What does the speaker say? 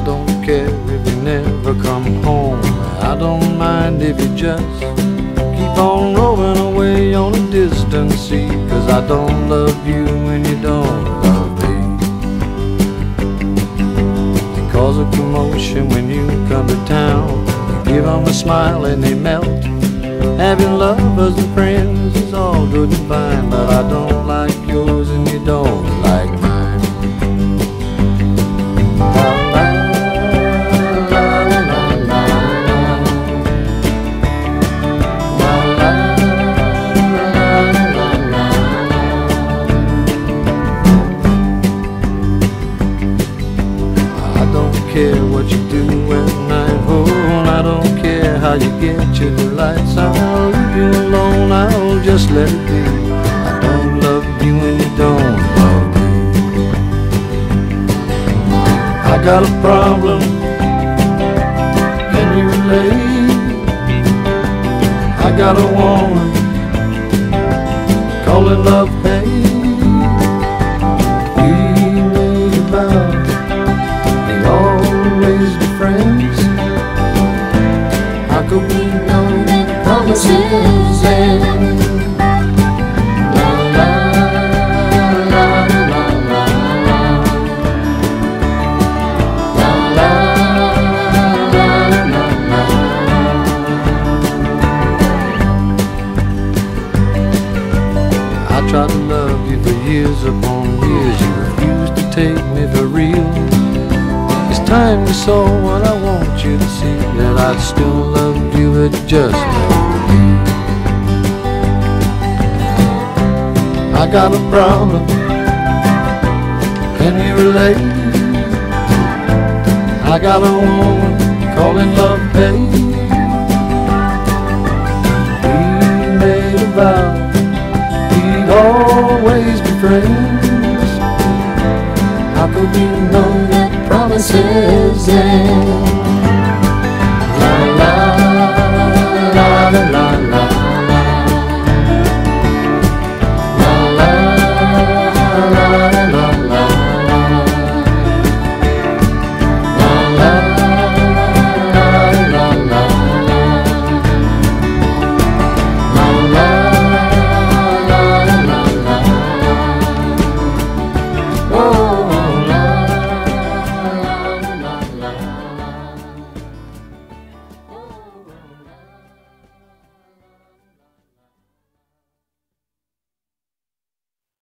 I don't care if you never come home. I don't mind if you just keep on rolling away on a distant sea. Cause I don't love you and you don't love me. They cause a commotion when you come to town. You give them a smile and they melt. Having lovers and friends is all good and fine, but I don't like yours and you don't. Care what you do at night, oh, I don't care how you get your delights. I'll leave you alone, I'll just let it be. I don't love you and you don't love me. I got a problem, can you relate? I got a woman, call it love I tried to love you for years upon years. You refused to take me for real. It's time you saw what I want you to see That I'd still love you at just I got a problem Can you relate? I got a woman calling love pain We made a vow We'd always be friends How could we know that promises end?